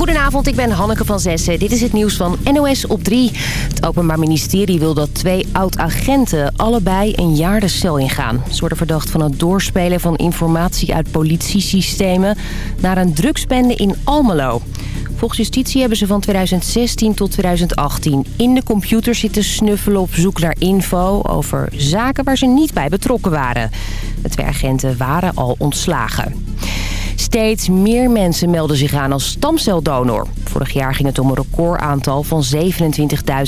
Goedenavond, ik ben Hanneke van Zessen. Dit is het nieuws van NOS op 3. Het Openbaar Ministerie wil dat twee oud-agenten allebei een jaar de cel ingaan. Ze worden verdacht van het doorspelen van informatie uit politiesystemen... naar een drugsbende in Almelo. Volgens justitie hebben ze van 2016 tot 2018 in de computer zitten snuffelen op zoek naar info over zaken waar ze niet bij betrokken waren. De twee agenten waren al ontslagen. Steeds meer mensen melden zich aan als stamceldonor. Vorig jaar ging het om een recordaantal van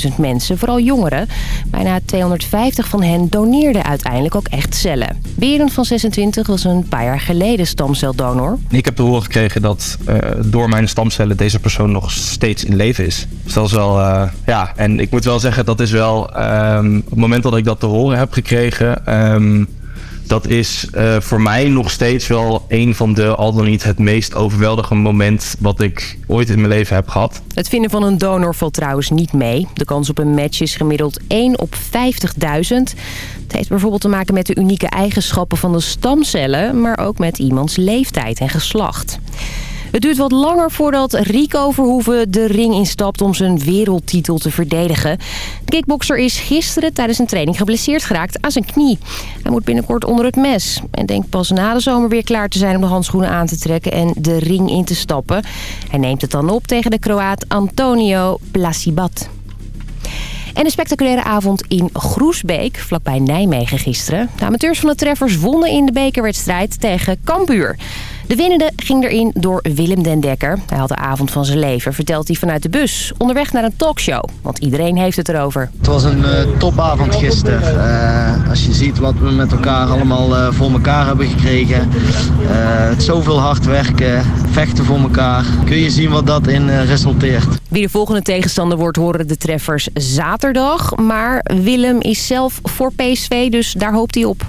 27.000 mensen, vooral jongeren. Bijna 250 van hen doneerden uiteindelijk ook echt cellen. Berend van 26 was een paar jaar geleden stamceldonor. Ik heb te horen gekregen dat uh, door mijn stamcellen deze persoon nog steeds in leven is. Dus dat wel, uh, ja, en ik moet wel zeggen, dat is wel, um, op het moment dat ik dat te horen heb gekregen... Um, dat is uh, voor mij nog steeds wel een van de, al dan niet het meest overweldigende moment wat ik ooit in mijn leven heb gehad. Het vinden van een donor valt trouwens niet mee. De kans op een match is gemiddeld 1 op 50.000. Het heeft bijvoorbeeld te maken met de unieke eigenschappen van de stamcellen, maar ook met iemands leeftijd en geslacht. Het duurt wat langer voordat Rico Verhoeven de ring instapt om zijn wereldtitel te verdedigen. De kickbokser is gisteren tijdens een training geblesseerd geraakt aan zijn knie. Hij moet binnenkort onder het mes en denkt pas na de zomer weer klaar te zijn om de handschoenen aan te trekken en de ring in te stappen. Hij neemt het dan op tegen de Kroaat Antonio Plasibat. En een spectaculaire avond in Groesbeek, vlakbij Nijmegen gisteren. De amateurs van de Treffers wonnen in de bekerwedstrijd tegen Cambuur. De winnende ging erin door Willem den Dekker. Hij had de avond van zijn leven, vertelt hij vanuit de bus. Onderweg naar een talkshow, want iedereen heeft het erover. Het was een uh, topavond gisteren. Uh, als je ziet wat we met elkaar allemaal uh, voor elkaar hebben gekregen. zoveel hard werken, vechten voor elkaar. Kun je zien wat dat in resulteert. Wie de volgende tegenstander wordt, horen de treffers zaterdag. Maar Willem is zelf voor PSV, dus daar hoopt hij op.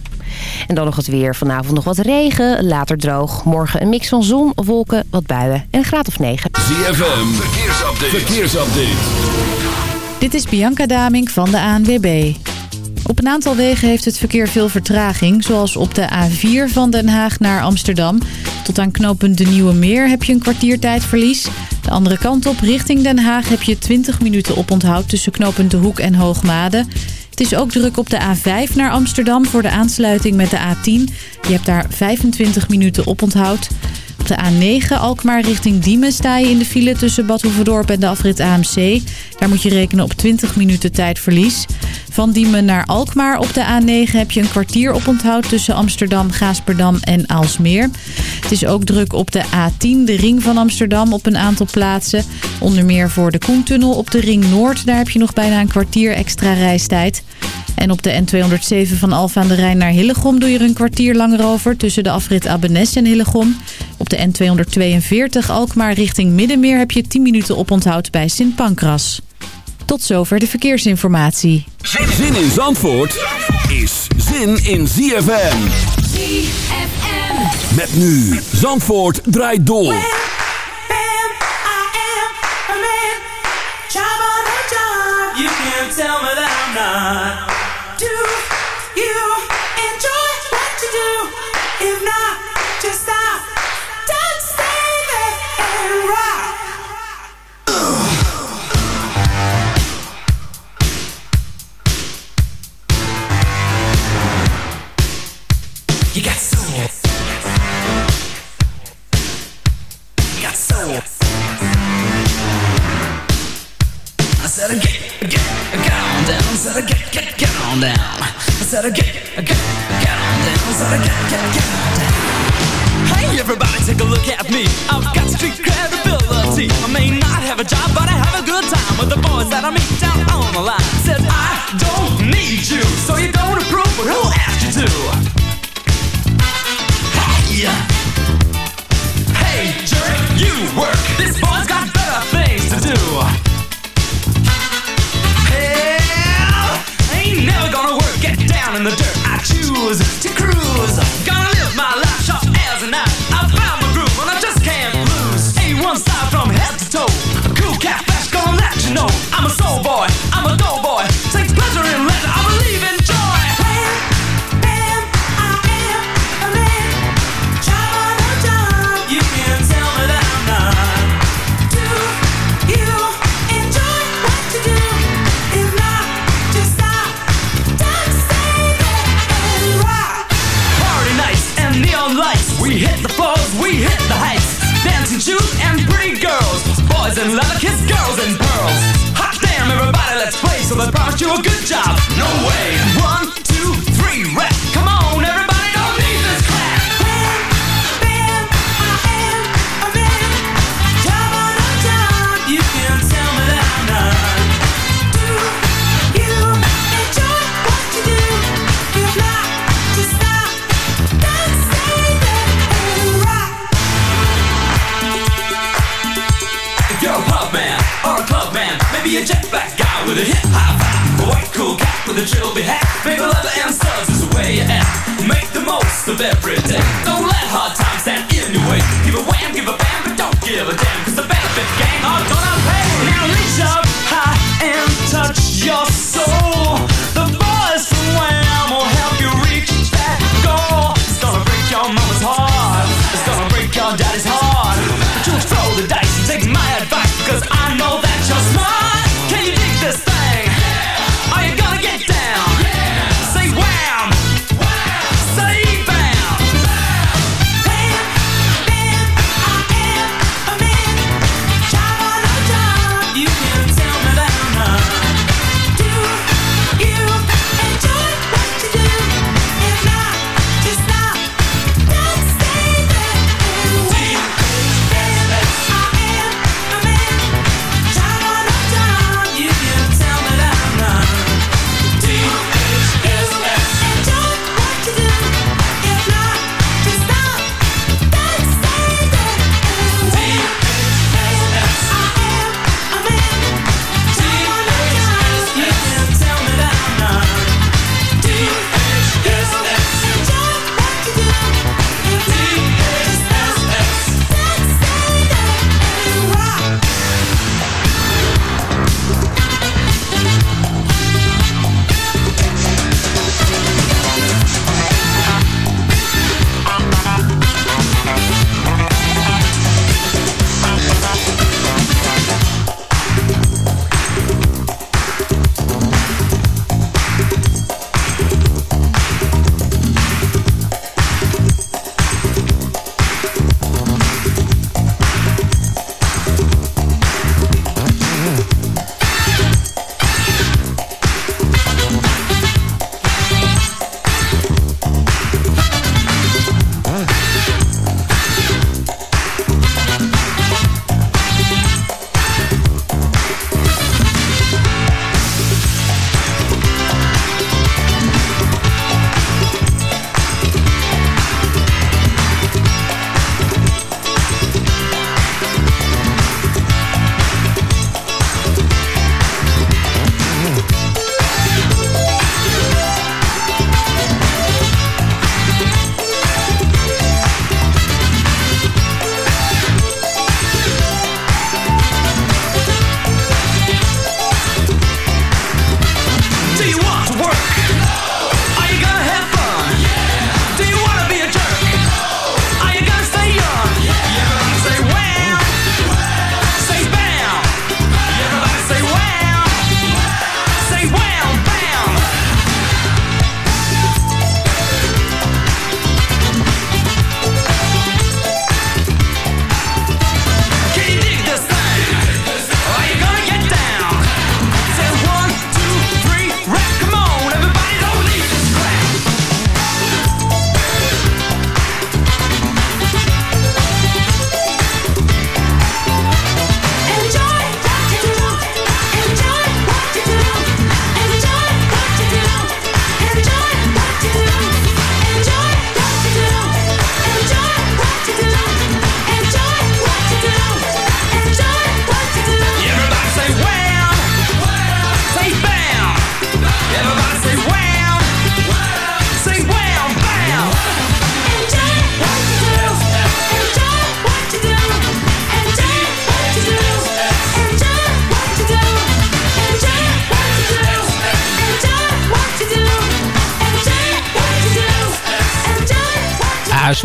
En dan nog het weer. Vanavond nog wat regen, later droog. Morgen een mix van zon, wolken, wat buien en een graad of 9. ZFM, verkeersupdate. verkeersupdate. Dit is Bianca Daming van de ANWB. Op een aantal wegen heeft het verkeer veel vertraging. Zoals op de A4 van Den Haag naar Amsterdam. Tot aan knooppunt De Nieuwe Meer heb je een kwartiertijdverlies. De andere kant op, richting Den Haag, heb je 20 minuten oponthoud... tussen knooppunt De Hoek en Hoogmade... Het is ook druk op de A5 naar Amsterdam voor de aansluiting met de A10. Je hebt daar 25 minuten op onthoud. Op de A9 Alkmaar richting Diemen sta je in de file tussen Bad en de afrit AMC. Daar moet je rekenen op 20 minuten tijdverlies. Van Diemen naar Alkmaar op de A9 heb je een kwartier op onthoud tussen Amsterdam, Gaasperdam en Aalsmeer. Het is ook druk op de A10, de ring van Amsterdam, op een aantal plaatsen. Onder meer voor de Koentunnel op de ring Noord. Daar heb je nog bijna een kwartier extra reistijd. En op de N207 van Alfa aan de Rijn naar Hillegom doe je er een kwartier langer over... tussen de afrit Abbenes en Hillegom. Op de N242 Alkmaar richting Middenmeer heb je 10 minuten oponthoud bij Sint Pancras. Tot zover de verkeersinformatie. Zin in Zandvoort is zin in ZFM. ZFM. Met nu Zandvoort draait door. You can't tell me that I'm not. With a hip hop a white cool cat with a trilby hat, maybe leather and studs is the way you act. Make the most of every day.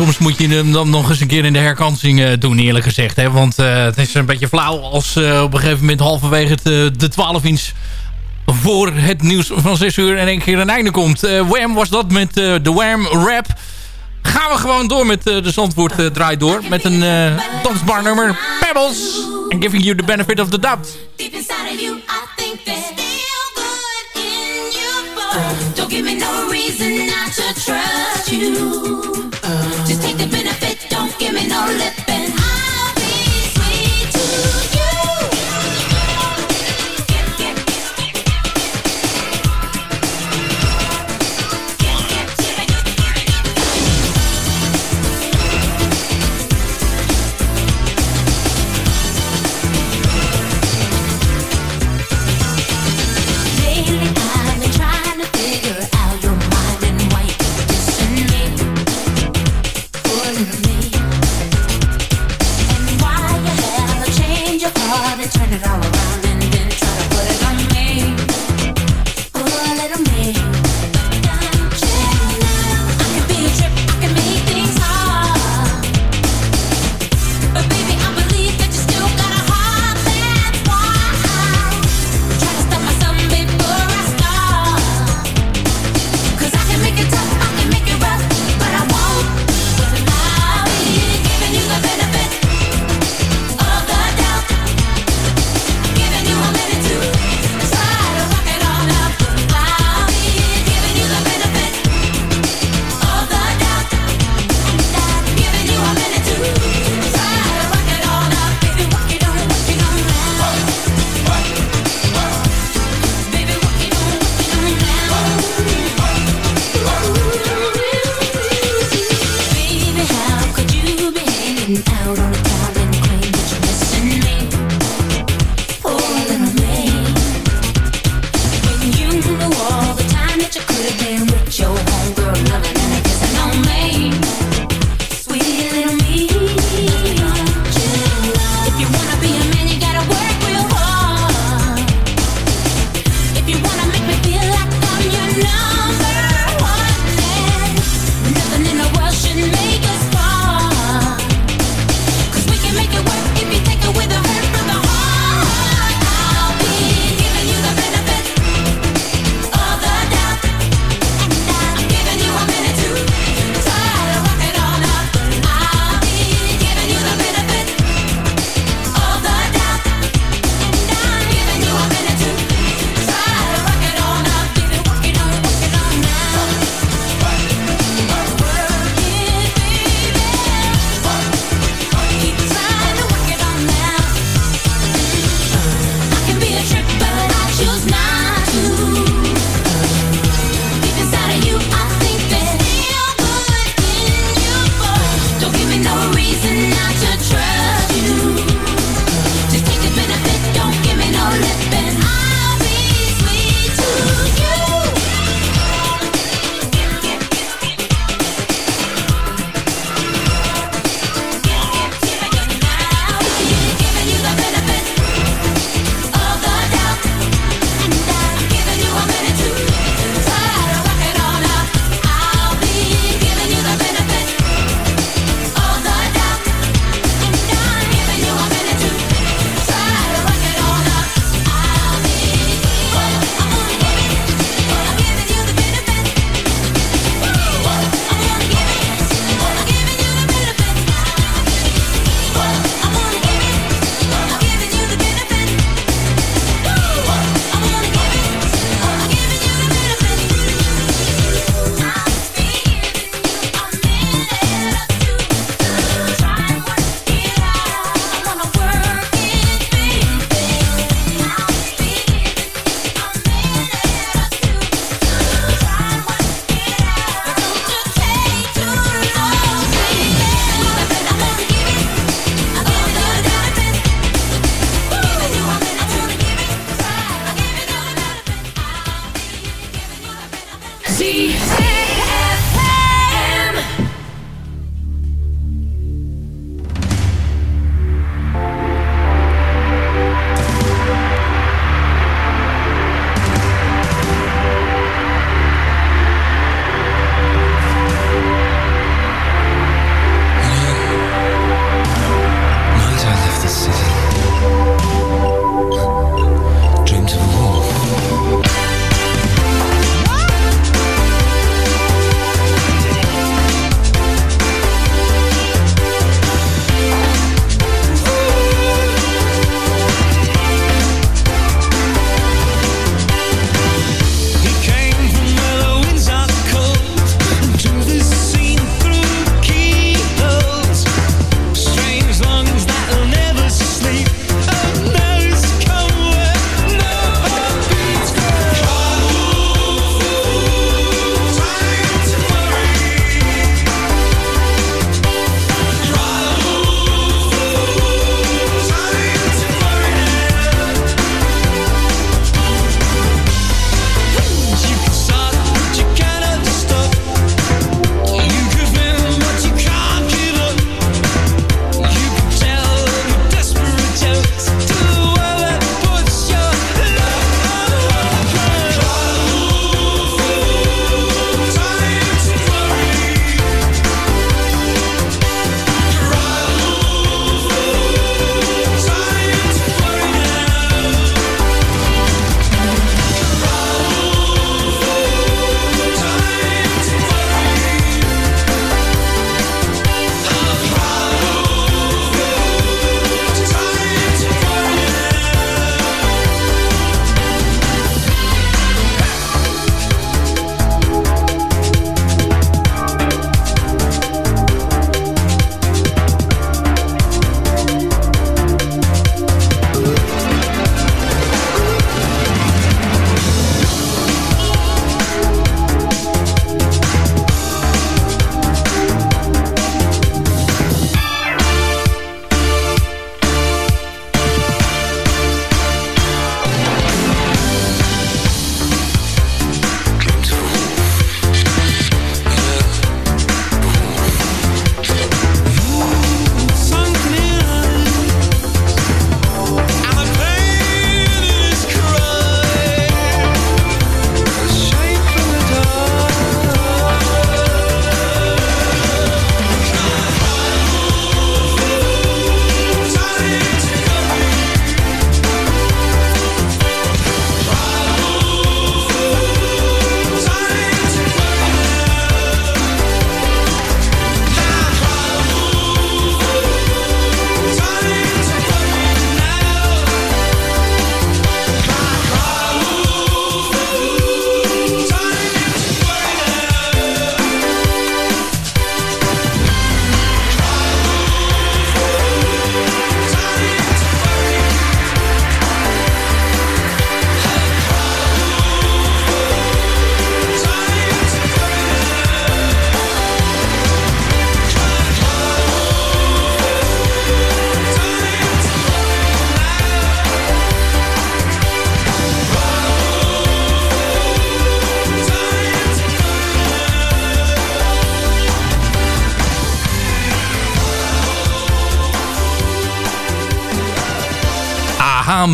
Soms moet je hem dan nog eens een keer in de herkansing eh, doen, eerlijk gezegd. Hè? Want eh, het is een beetje flauw als eh, op een gegeven moment halverwege het, de 12 inch voor het nieuws van 6 uur in één keer een einde komt. Wham was dat met de Wham rap. Gaan we gewoon door met de Zandvoort draait door. Met een dansbaar nummer. Pebbles. And giving you the benefit of the doubt. Deep inside of you, I think don't give me no reason not to trust you. Me no lip,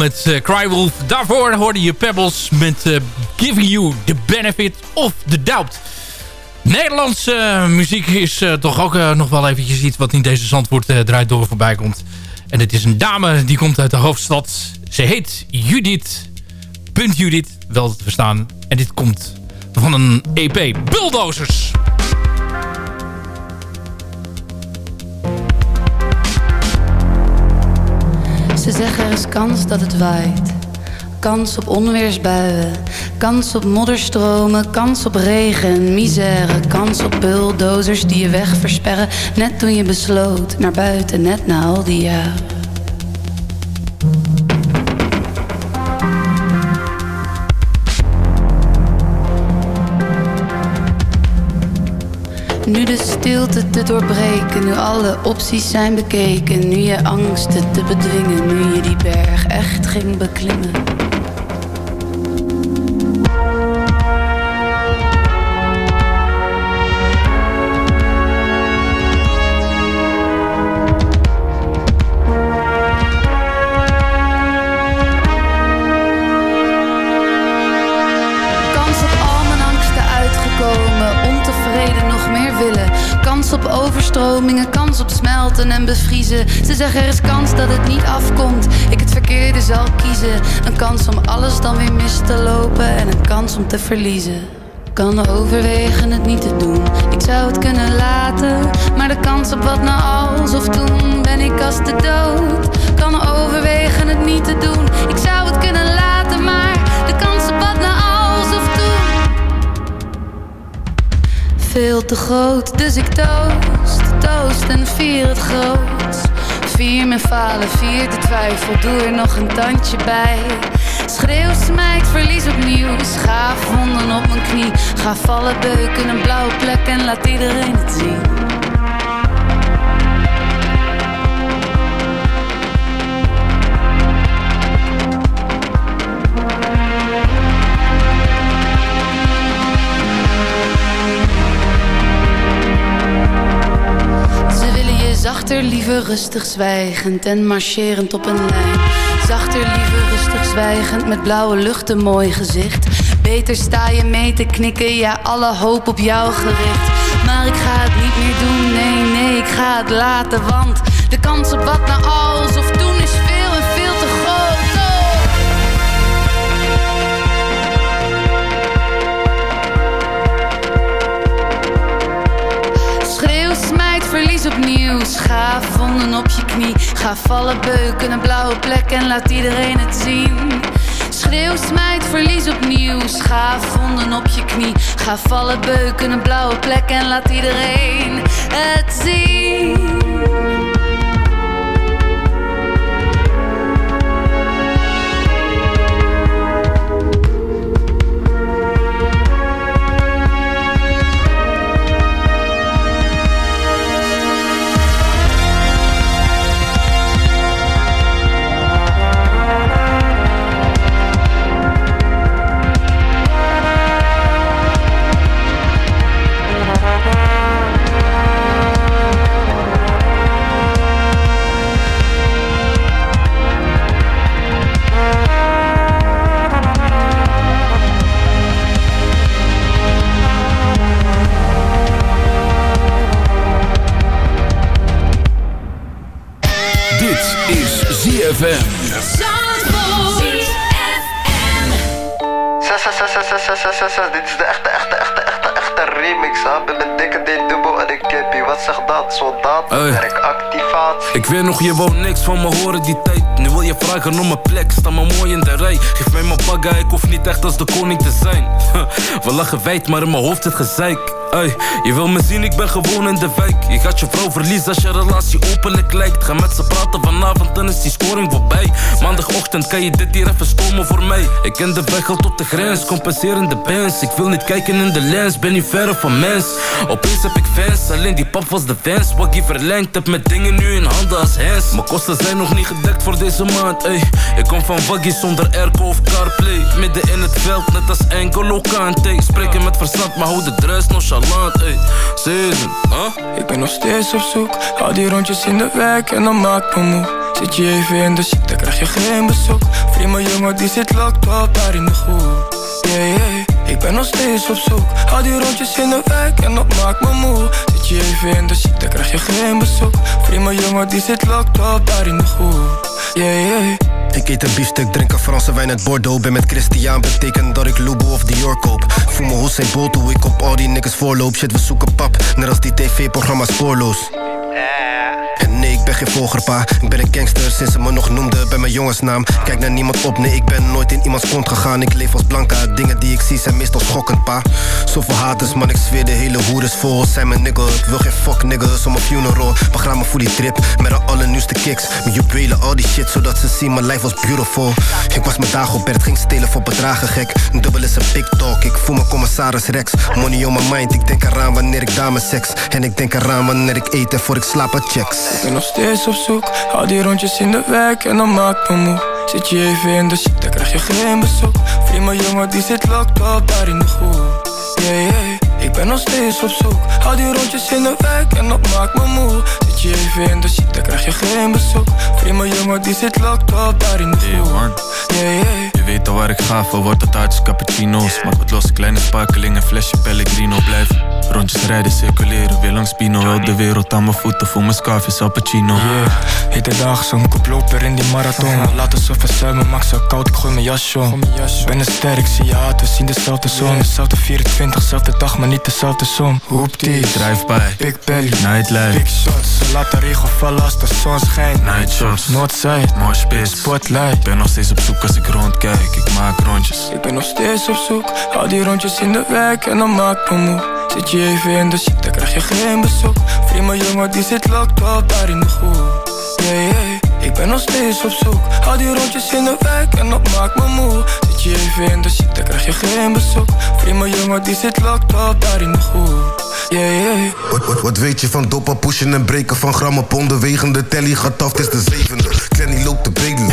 met uh, Crywolf. Daarvoor hoorde je Pebbles met uh, Giving You the Benefit of the Doubt. Nederlandse uh, muziek is toch ook nog wel eventjes iets wat in deze Zandvoort draait door voorbij komt. En het is een dame die komt uit de hoofdstad. Ze heet Judith. Punt Judith, wel te verstaan. En dit komt van een EP. Bulldozers. Ze zeggen er is kans dat het waait. Kans op onweersbuien, kans op modderstromen, kans op regen en misère, kans op bulldozers die je weg versperren, net toen je besloot naar buiten, net na al die jaren. Nu de stilte te doorbreken, nu alle opties zijn bekeken, nu je angsten te bedwingen, nu je die berg echt ging beklimmen. Overstromingen, kans op smelten en bevriezen. Ze zeggen er is kans dat het niet afkomt. Ik het verkeerde zal kiezen. Een kans om alles dan weer mis te lopen en een kans om te verliezen. Kan overwegen het niet te doen. Ik zou het kunnen laten, maar de kans op wat nou als of toen ben ik als de dood. Kan overwegen het niet te doen. Ik zou het kunnen laten, maar de kans op wat nou als of toen veel te groot, dus ik toost, toost en vier het groot. Vier mijn falen, vier de twijfel, doe er nog een tandje bij. Schreeuw, smijt, verlies opnieuw. Schaaf wonden op mijn knie. Ga vallen, beuken, een blauwe plek en laat iedereen het zien. Zachter, liever rustig zwijgend en marcherend op een lijn. Zachter, liever rustig zwijgend met blauwe lucht, een mooi gezicht. Beter sta je mee te knikken, ja, alle hoop op jou gericht. Maar ik ga het niet meer doen, nee, nee, ik ga het laten, want de kans op wat nou als of toen is opnieuw. Schaaf wonden op je knie. Ga vallen, beuken, een blauwe plek en laat iedereen het zien. Schreeuw, smijt, verlies opnieuw. Schaaf wonden op je knie. Ga vallen, beuken, een blauwe plek en laat iedereen het zien. Dit is de echte, echte, echte, echte, echte remix. hè. Met een dikke D-dubbel en een kippie. Wat zegt dat? Soldatenwerk, activatie. Ik weet nog, je wou niks van me horen die tijd. Nu wil je vragen om mijn plek, sta maar mooi in de rij. Geef mij mijn bagga, ik hoef niet echt als de koning te zijn. We lachen wijd, maar in mijn hoofd zit gezeik. Ey, je wil me zien, ik ben gewoon in de wijk. Je gaat je vrouw verliezen als je relatie openlijk lijkt. Ga met ze praten vanavond, dan is die scoring voorbij. Maandagochtend kan je dit hier even stomen voor mij. Ik ken de weg al tot de grens, compenserende bands. Ik wil niet kijken in de lens, ben niet verre van mens. Opeens heb ik fans, alleen die pap was de fans. Wat verlengd heb met dingen nu in handen als hens. Mijn kosten zijn nog niet gedekt voor deze maand, ey. Ik kom van Waggy zonder airco of carplay. Midden in het veld, net als Engolo Kante. Spreken met verstand, maar hou de dress nonchalant, ey. Ik ben nog steeds op zoek, hou die rondjes in de wijk en dan maak me moe. Zit je even in de shit, dan krijg je geen bezoek. Vriend jongen die zit locked up daar in de groep ik ben nog steeds op zoek. Hou die rondjes in de wijk en dat maakt me moe. Zit je even in de shit, dan krijg je geen bezoek. Vriend jongen die zit locked up daar in de groep. Yeah, yeah. Ik eet een biefstuk, drink een Franse wijn uit Bordeaux. Ben met Christian, betekent dat ik Loubou of Dior koop. Voel me Hussein Bolt hoe ik op al die niggas voorloop. Shit, we zoeken pap, net als die tv-programma spoorloos. En ik ben geen volgerpa. Ik ben een gangster sinds ze me nog noemden bij mijn jongensnaam. Kijk naar niemand op, nee, ik ben nooit in iemands kont gegaan. Ik leef als blanca, dingen die ik zie zijn meestal schokkend, pa. Zoveel haters, man, ik zweer de hele hoer is vol. Zijn mijn nigga, ik wil geen fuck niggas om mijn funeral. Begraaf me voor die trip, met de allernieuwste kicks. Mijn juwelen, al die shit, zodat ze zien mijn life was beautiful. Ik was mijn dagen op bed, ging stelen voor bedragen, gek. Dubbel is een big talk, ik voel me commissaris Rex. Money on my mind, ik denk eraan wanneer ik dames seks. En ik denk eraan wanneer ik eet en voor ik slaap checks. Steeds op zoek. Hou die rondjes in de wijk en dan maak me moe. Zit je even in de shit, dan krijg je geen bezoek. Mijn jongen die zit locked up daar in de groep ik ben nog steeds op zoek. Hou die rondjes in de wijk en dat maakt me moe. Zit je even in de shit, dan krijg je geen bezoek. Mijn jongen die zit locked up daar in de groep Yeah, yeah. Je weet al waar ik ga, voor wordt het uit cappuccino's. Maak wat los, kleine sparkeling, een flesje Pellegrino. Blijf rondjes rijden, circuleren, weer langs Pino. Heel de wereld aan mijn voeten, voel mijn scarf Al Pacino Yeah, hete dag, zo'n koploper in die marathon. Laat het zo verzuimen, maak zo koud, ik gooi mijn jasje om. Ben een ster, ik zie je haat, we zien dezelfde zon. Dezelfde 24, zelfde dag, maar niet dezelfde som. Hoeptie, drive-by, big belly, nightlife. Big shots, ze laten regen vallen als de zon schijnt. Night shots, Noordzij, moshpit, spotlight. Ik ben nog steeds op zoek als ik rondkijk. Ik maak rondjes. Ik ben nog steeds op zoek. Hou die rondjes in de wijk en dan maak me moe. Zit je even in de shit, dan krijg je geen bezoek. Mijn jongen die zit locked up daar in de groep. Yeah, yeah, ik ben nog steeds op zoek. Hou die rondjes in de wijk en dat maakt me moe. Zit je even in de shit, dan krijg je geen bezoek. Mijn jongen die zit locked up daar in de groep. Yeah, yeah. Wat, wat, wat weet je van dopa pushen en breken van grammen ponden wegende telly? Gaat af, is de zevende. Clanny loopt te bedelen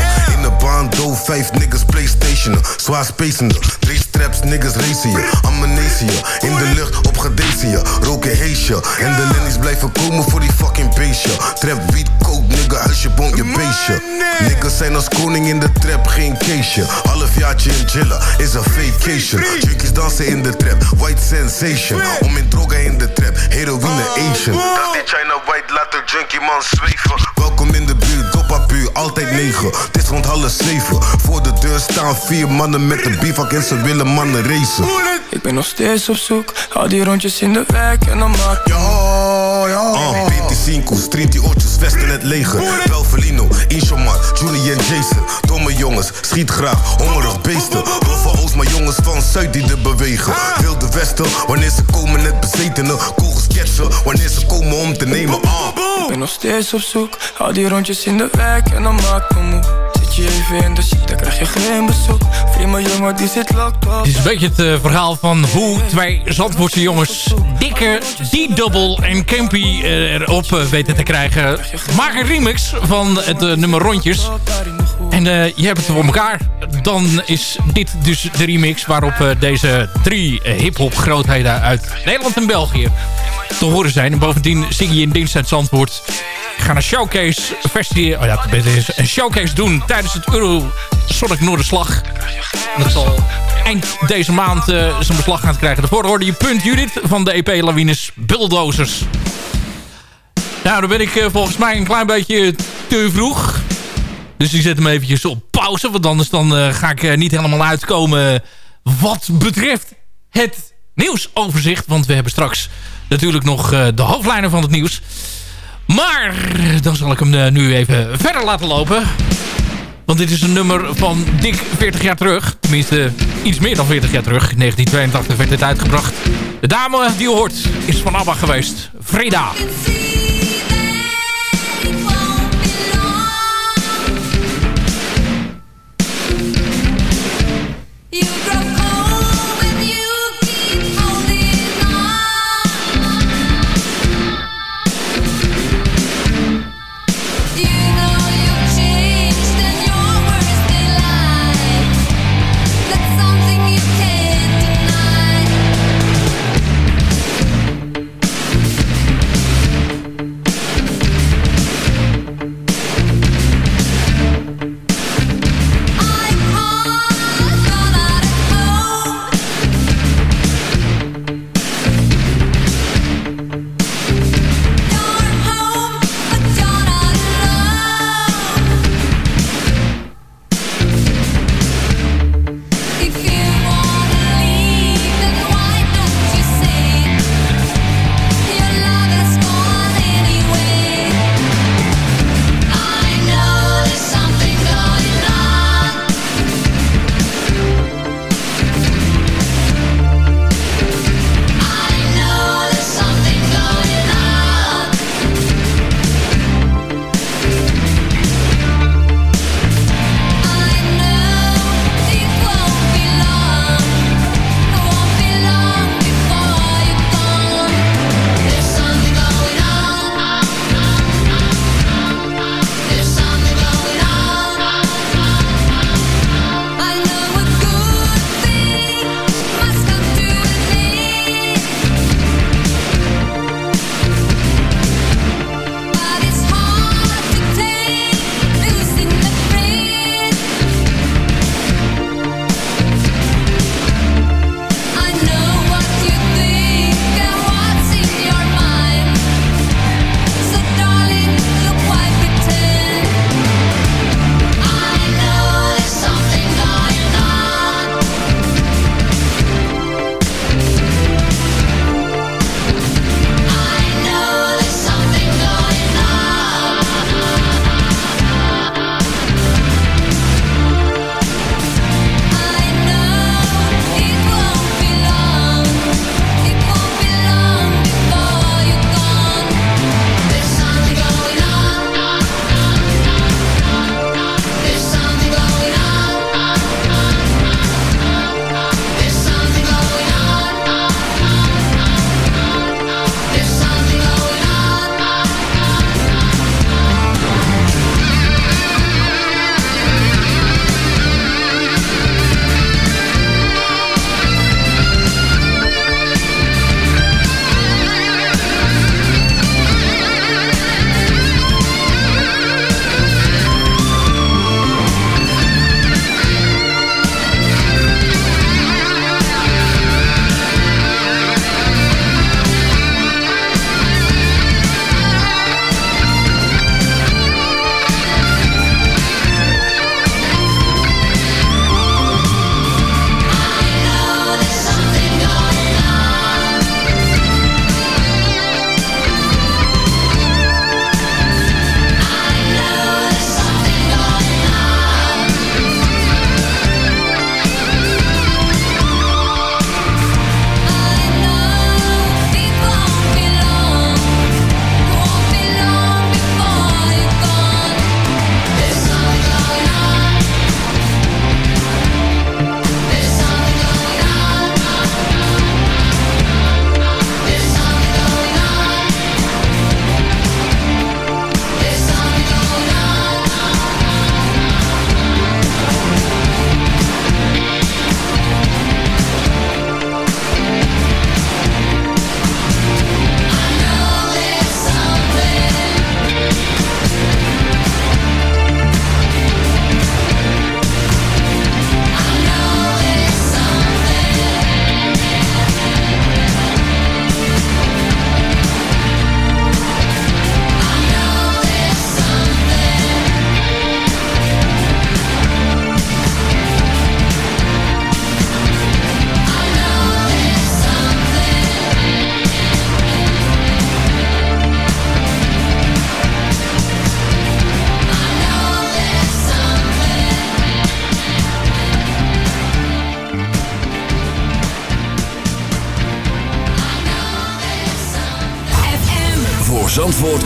In de baan, do, vijf niggas playstationen Zwaar spacende, drie straps, niggas racen je Amnesia, in de lucht op gedecia Roken heesje, en de lennies blijven komen voor die fucking beestje. Trap, wiet, coke, nigga, huisje, bond, je beestje. Niggas zijn als koning in de trap, geen caseje Halfjaartje in chillen, is een vacation. Junkies dansen in de trap, white sensation. Om in drogen in de trap, heroïne Asian. Dat die China white, laat de junkie man zweven. Welkom in de buurt, doppa puur, altijd negen. Het is rond half zeven, voor de deur staan vier mannen met de bivak en ze willen mannen racen. Ik ben nog steeds op zoek, hou die rondjes in de wijk en dan maak Ja, ja. Uh, 25, streamt die oortjes, vest in het leger. Belfelino, Inshamar, Julie en Jason. Domme jongens, schiet graag, hongerig beesten. Van Oost, maar jongens van Zuid die er bewegen. Wilde Westen, wanneer ze komen net bezetenen. Cool sketchen, wanneer ze komen om te nemen. Ah. Ik ben nog steeds op zoek, hou die rondjes in de wijk en dan maak me moe Zit je even in de shit, dan krijg je geen bezoek mijn jongen die zit locked up Dit is een beetje het uh, verhaal van hoe twee Zandvoortse jongens dikke D-double en Campy uh, erop uh, weten te krijgen. Maak een remix van het nummer Rondjes. En je hebt het voor elkaar. Dan is dit dus de remix waarop deze drie hip-hop grootheden uit Nederland en België te horen zijn. En bovendien zing je in dienst uit Zandvoort. Ik ga een showcase festival, oh ja, een showcase doen tijdens het Euro Sonic Noorderslag. Dat zal eind deze maand uh, zijn beslag gaan krijgen. Daarvoor hoorde je Punt Judith van de EP Lawines Bulldozers. Nou, dan ben ik volgens mij een klein beetje te vroeg. Dus ik zet hem eventjes op pauze. Want anders dan, uh, ga ik niet helemaal uitkomen wat betreft het nieuwsoverzicht. Want we hebben straks natuurlijk nog de hoofdlijnen van het nieuws. Maar dan zal ik hem nu even verder laten lopen. Want dit is een nummer van dik 40 jaar terug. Tenminste, iets meer dan 40 jaar terug. In 1982 werd dit uitgebracht. De dame die je hoort is van ABBA geweest. Freda. You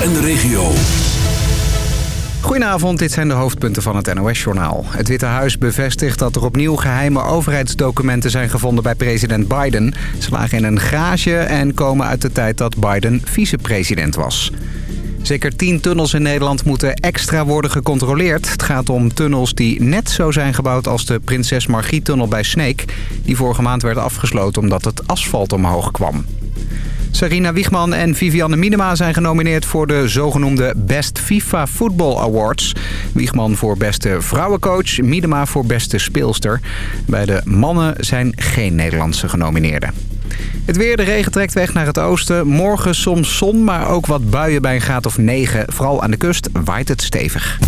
En de regio. Goedenavond, dit zijn de hoofdpunten van het NOS-journaal. Het Witte Huis bevestigt dat er opnieuw geheime overheidsdocumenten zijn gevonden bij president Biden. Ze lagen in een garage en komen uit de tijd dat Biden vicepresident was. Zeker tien tunnels in Nederland moeten extra worden gecontroleerd. Het gaat om tunnels die net zo zijn gebouwd als de Prinses Margriet-tunnel bij Sneek... die vorige maand werd afgesloten omdat het asfalt omhoog kwam. Sarina Wiegman en Vivianne Minema zijn genomineerd voor de zogenoemde Best FIFA Football Awards. Wiegman voor beste vrouwencoach, Minema voor beste speelster. Bij de mannen zijn geen Nederlandse genomineerden. Het weer, de regen trekt weg naar het oosten. Morgen soms zon, maar ook wat buien bij een graad of 9. Vooral aan de kust waait het stevig.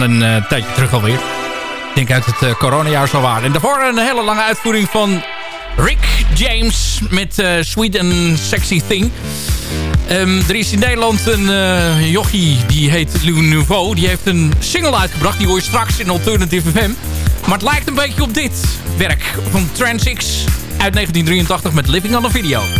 een eh, tijdje terug alweer. Ik denk uit het eh, coronajaar zo waar. En daarvoor een hele lange uitvoering van Rick James met eh, Sweet and Sexy Thing. Ehm, er is in Nederland een uh, jochie, die heet Lou Nouveau. Die heeft een single uitgebracht, die hoor je straks in Alternative FM. Maar het lijkt een beetje op dit werk van Transix uit 1983 met Living on a Video.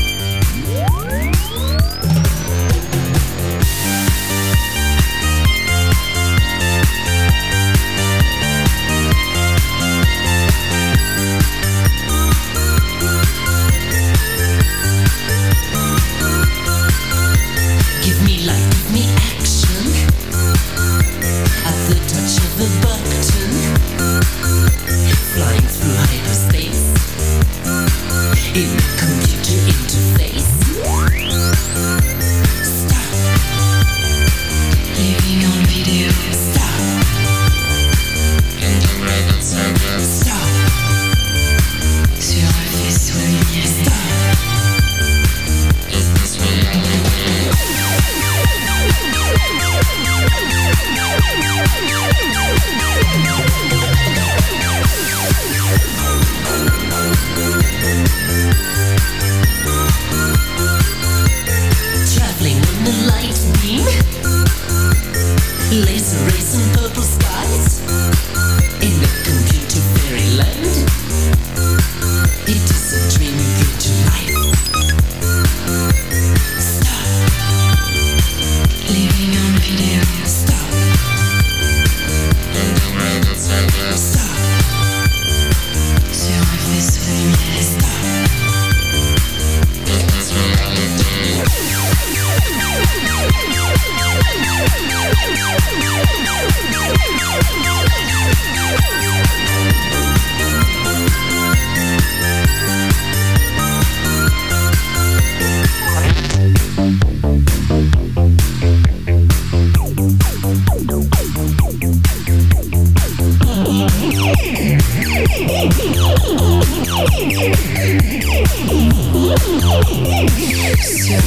Sur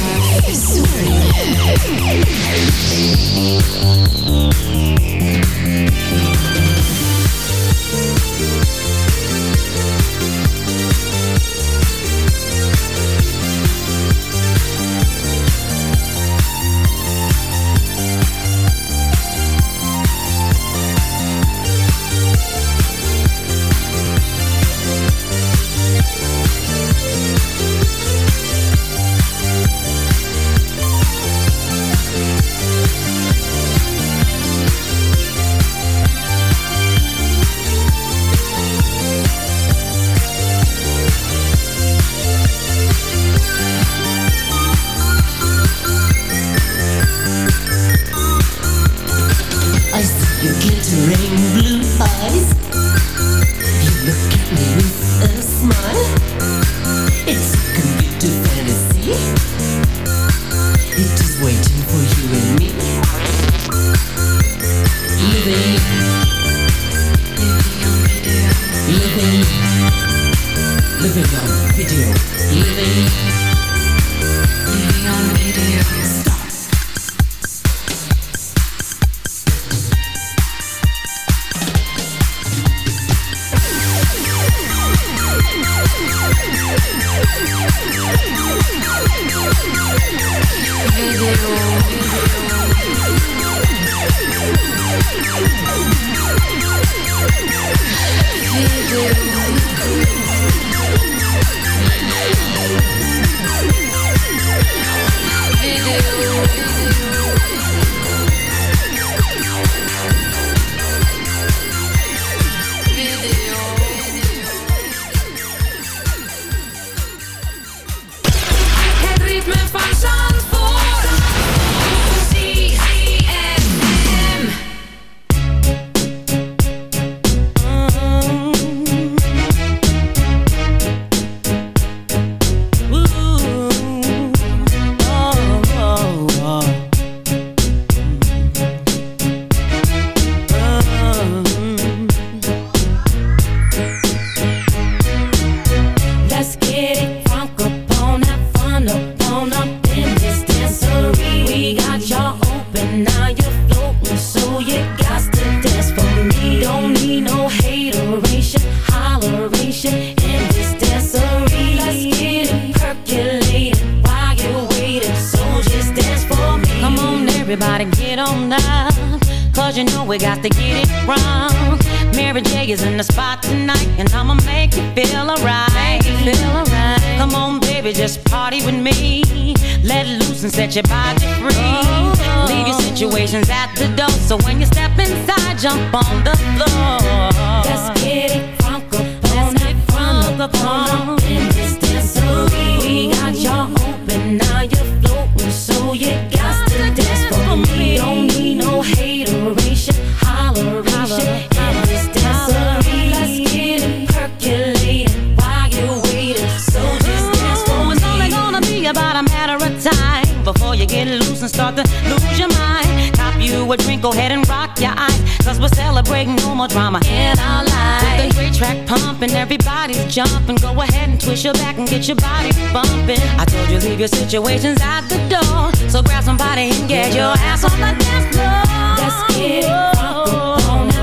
your body bumping. I told you leave your situations at the door. So grab somebody and get your ass on the dance floor. Let's get up up up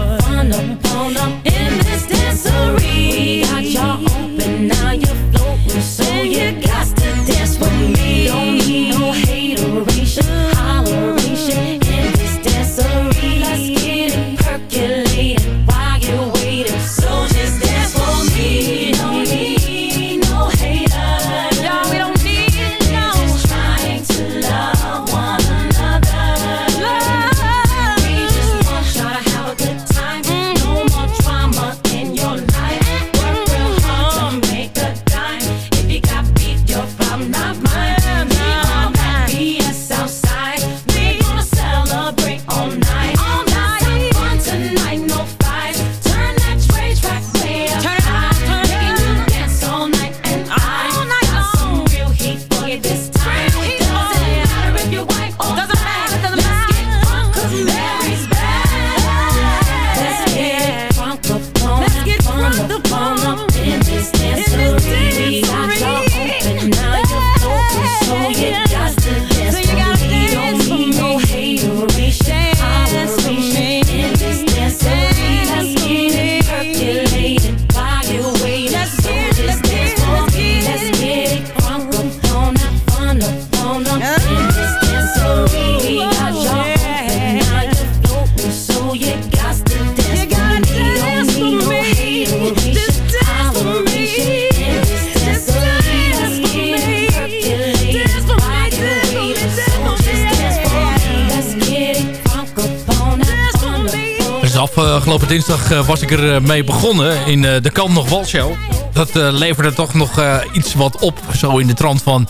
so you got to dance for me. Don't need no hateration. Afgelopen dinsdag eh, was ik er eh, mee begonnen in eh, de Kan Nog Wal Show. Dat leverde toch nog iets wat op. Zo in de trant van,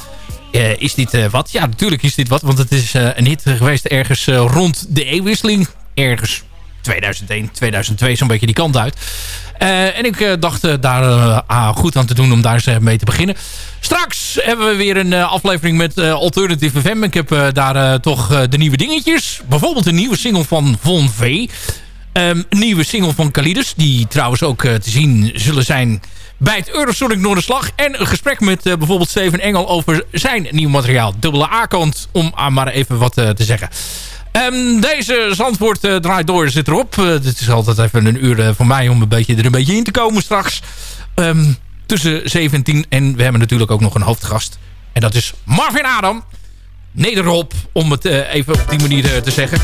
is dit wat? Ja, natuurlijk is dit wat. Want het is een hit geweest ergens rond de eeuwwisseling. Ergens 2001, 2002, zo'n beetje die kant uit. En ik dacht daar ah, goed aan te doen om daar eens mee te beginnen. Straks hebben we weer een aflevering met Alternative FM. Ik heb daar toch de nieuwe dingetjes. Bijvoorbeeld een nieuwe single van Von V. Een nieuwe single van Kalides. Die trouwens ook eh, te zien zullen zijn bij het Eurosonic Noorderslag. En een gesprek met eh, bijvoorbeeld Steven Engel over zijn nieuw materiaal. Dubbele A-kant, om maar even wat eh, te zeggen. Ehm, deze Zandvoort draait door, zit erop. Dit is altijd even een uur voor mij om een beetje, er een beetje in te komen straks. Ehm, tussen 17 en we hebben natuurlijk ook nog een hoofdgast. En dat is Marvin Adam. Nederop, om het even op die manier te zeggen.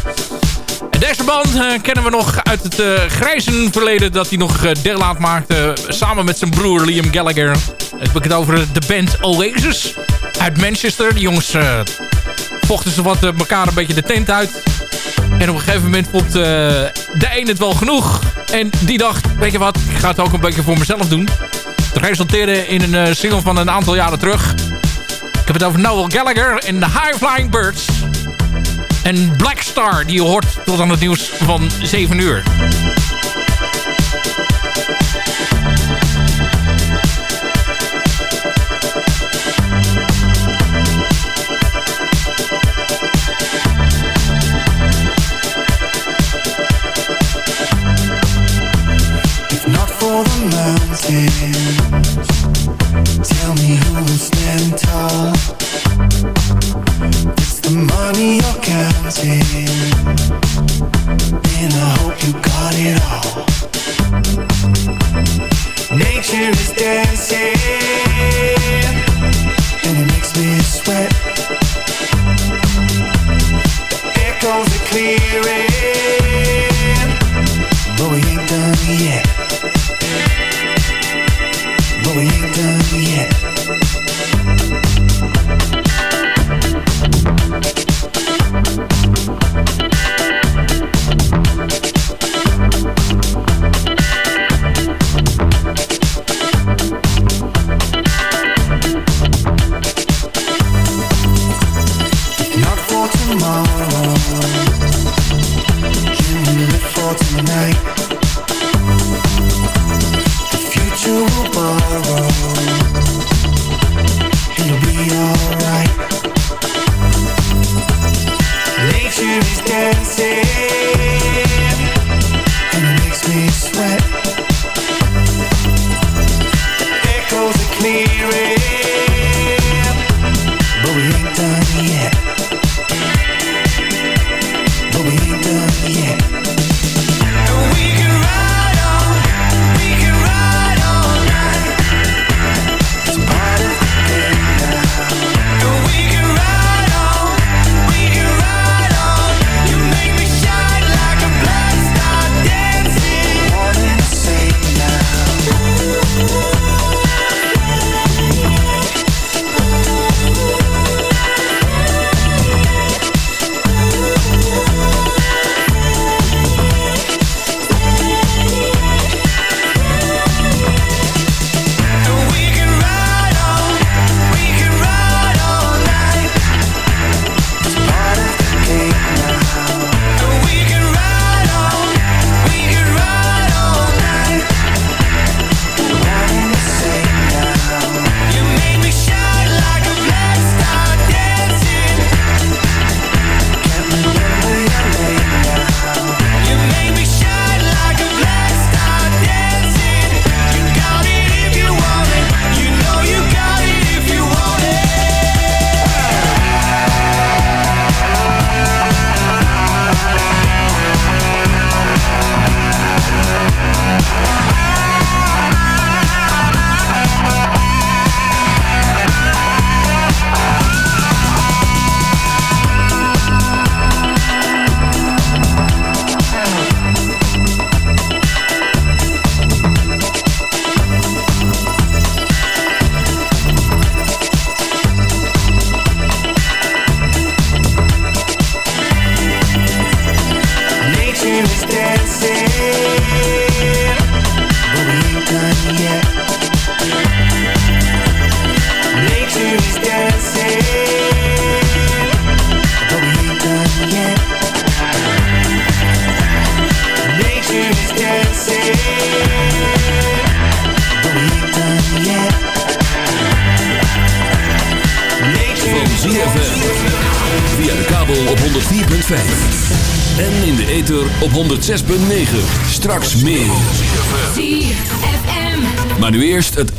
Deze band eh, kennen we nog uit het eh grijze verleden... dat hij nog eh, deel uitmaakte samen met zijn broer Liam Gallagher. heb ik het over de band Oasis uit Manchester. Die jongens vochten ze wat elkaar een beetje de tent uit. En op een gegeven moment vond de een het wel genoeg. En die dacht, weet je wat, ik ga het ook een beetje voor mezelf doen. Het resulteerde in een single van een aantal jaren terug. Ik heb het over Noel Gallagher en de High Flying Birds. En Black Star, die je hoort tot aan het nieuws van 7 uur. If not for the mountains, tell me who Yeah.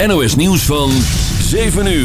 NOS nieuws van 7 uur.